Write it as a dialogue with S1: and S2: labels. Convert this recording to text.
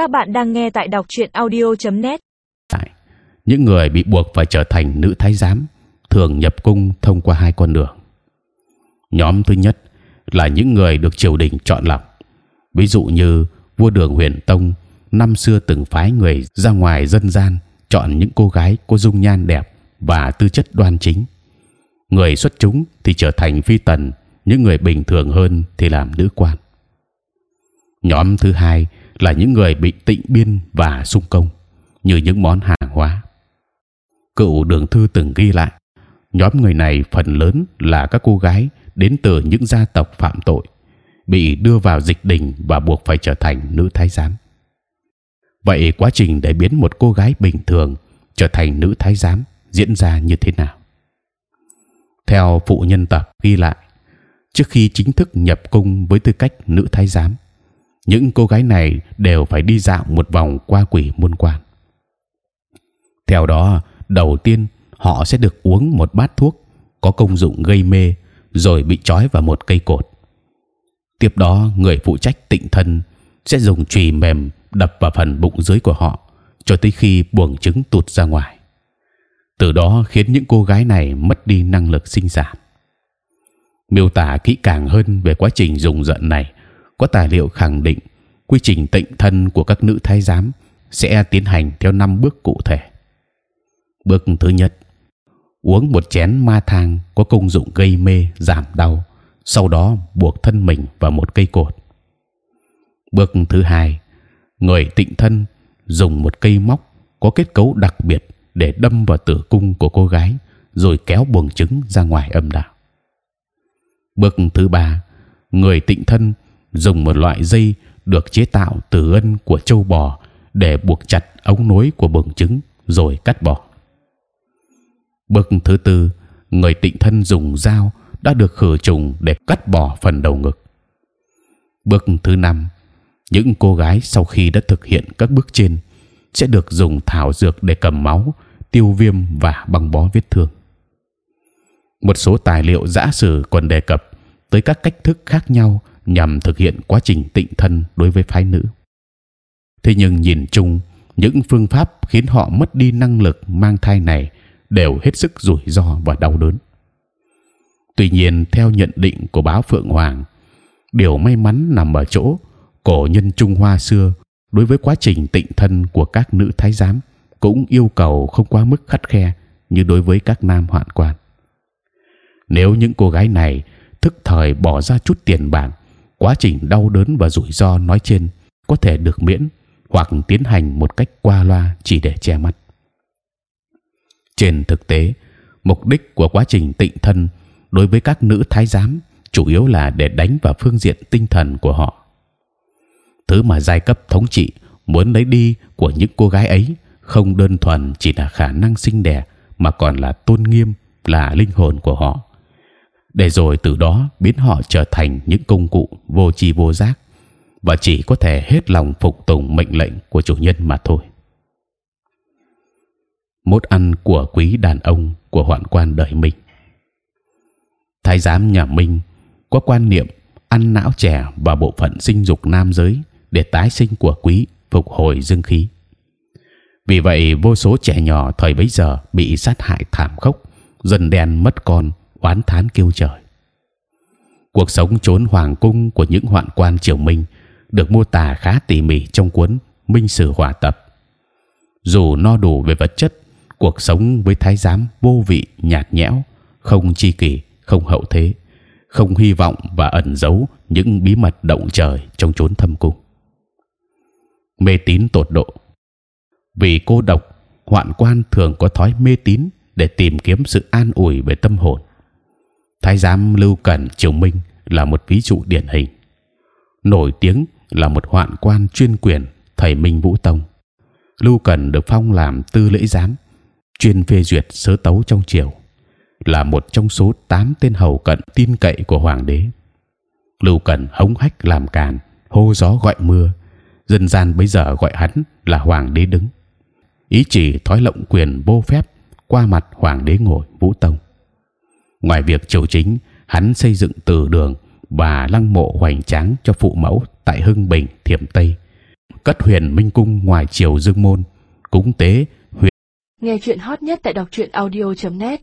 S1: Các bạn đang nghe tại đọc truyện audio.net.
S2: Những người bị buộc phải trở thành nữ thái giám thường nhập cung thông qua hai con đường. Nhóm thứ nhất là những người được triều đình chọn lọc, ví dụ như vua đường huyền tông năm xưa từng phái người ra ngoài dân gian chọn những cô gái có dung nhan đẹp và tư chất đoan chính. Người xuất chúng thì trở thành phi tần, những người bình thường hơn thì làm nữ quan. Nhóm thứ hai là những người bị tịnh biên và sung công, như những món hàng hóa. Cựu đường thư từng ghi lại, nhóm người này phần lớn là các cô gái đến từ những gia tộc phạm tội, bị đưa vào dịch đình và buộc phải trở thành nữ thái giám. Vậy quá trình để biến một cô gái bình thường trở thành nữ thái giám diễn ra như thế nào? Theo phụ nhân tập ghi lại, trước khi chính thức nhập cung với tư cách nữ thái giám, những cô gái này đều phải đi dạo một vòng qua quỷ môn quan. Theo đó, đầu tiên họ sẽ được uống một bát thuốc có công dụng gây mê, rồi bị trói vào một cây cột. Tiếp đó, người phụ trách tịnh thân sẽ dùng chùy mềm đập vào phần bụng dưới của họ cho tới khi buồng trứng tụt ra ngoài. Từ đó khiến những cô gái này mất đi năng lực sinh sản. Miêu tả kỹ càng hơn về quá trình dùng giận này có tài liệu khẳng định quy trình tịnh thân của các nữ thái giám sẽ tiến hành theo năm bước cụ thể. Bước thứ nhất, uống một chén ma thang có công dụng gây mê giảm đau, sau đó buộc thân mình vào một cây cột. Bước thứ hai, người tịnh thân dùng một cây móc có kết cấu đặc biệt để đâm vào tử cung của cô gái, rồi kéo buồng trứng ra ngoài âm đạo. Bước thứ ba, người tịnh thân dùng một loại dây được chế tạo từ gân của châu bò để buộc chặt ống nối của buồng trứng rồi cắt bỏ. Bước thứ tư, người tịnh thân dùng dao đã được khử trùng để cắt bỏ phần đầu ngực. Bước thứ năm, những cô gái sau khi đã thực hiện các bước trên sẽ được dùng thảo dược để cầm máu, tiêu viêm và băng bó vết thương. Một số tài liệu giả sử còn đề cập tới các cách thức khác nhau nhằm thực hiện quá trình tịnh thân đối với phái nữ. Thế nhưng nhìn chung, những phương pháp khiến họ mất đi năng lực mang thai này đều hết sức rủi ro và đau đớn. Tuy nhiên, theo nhận định của báo Phượng Hoàng, điều may mắn nằm ở chỗ cổ nhân Trung Hoa xưa đối với quá trình tịnh thân của các nữ thái giám cũng yêu cầu không quá mức khắt khe như đối với các nam hoạn quan. Nếu những cô gái này thức thời bỏ ra chút tiền bạc quá trình đau đớn và rủi ro nói trên có thể được miễn hoặc tiến hành một cách qua loa chỉ để che mắt. Trên thực tế, mục đích của quá trình tịnh thân đối với các nữ thái giám chủ yếu là để đánh vào phương diện tinh thần của họ. Thứ mà giai cấp thống trị muốn lấy đi của những cô gái ấy không đơn thuần chỉ là khả năng sinh đẻ mà còn là tôn nghiêm, là linh hồn của họ để rồi từ đó biến họ trở thành những công cụ vô tri vô giác và chỉ có thể hết lòng phục tùng mệnh lệnh của chủ nhân mà thôi. Mốt ăn của quý đàn ông của hoạn quan đời Minh. Thái giám nhà Minh có quan niệm ăn não trẻ và bộ phận sinh dục nam giới để tái sinh của quý phục hồi dương khí. Vì vậy, vô số trẻ nhỏ thời bấy giờ bị sát hại thảm khốc, dần đen mất con oán thán kêu trời. Cuộc sống trốn hoàng cung của những hoạn quan triều Minh được mô tả khá tỉ mỉ trong cuốn Minh Sử hòa Tập. Dù no đủ về vật chất, cuộc sống với thái giám vô vị nhạt nhẽo, không chi kỷ, không hậu thế, không hy vọng và ẩn giấu những bí mật động trời trong chốn thâm cung. Mê tín tột độ. Vì cô độc, hoạn quan thường có thói mê tín để tìm kiếm sự an ủi về tâm hồn thái giám lưu cẩn triều minh là một ví dụ điển hình. Nổi tiếng là một hoạn quan chuyên quyền, thầy minh vũ tông. Lưu cẩn được phong làm tư lễ giám, chuyên phê duyệt sớ tấu trong triều, là một trong số tám tên hầu cận tin cậy của hoàng đế. Lưu cẩn hống hách làm càn, hô gió gọi mưa, dân gian bây giờ gọi hắn là hoàng đế đứng. Ý chỉ thói lộng quyền vô phép qua mặt hoàng đế ngồi vũ tông ngoài việc triều chính, hắn xây dựng từ đường và lăng mộ hoành tráng cho phụ mẫu tại hưng bình, thiểm tây, cất huyền minh cung ngoài triều dương môn. Cúng tế huyền
S1: nghe chuyện hot nhất tại đọc truyện audio.net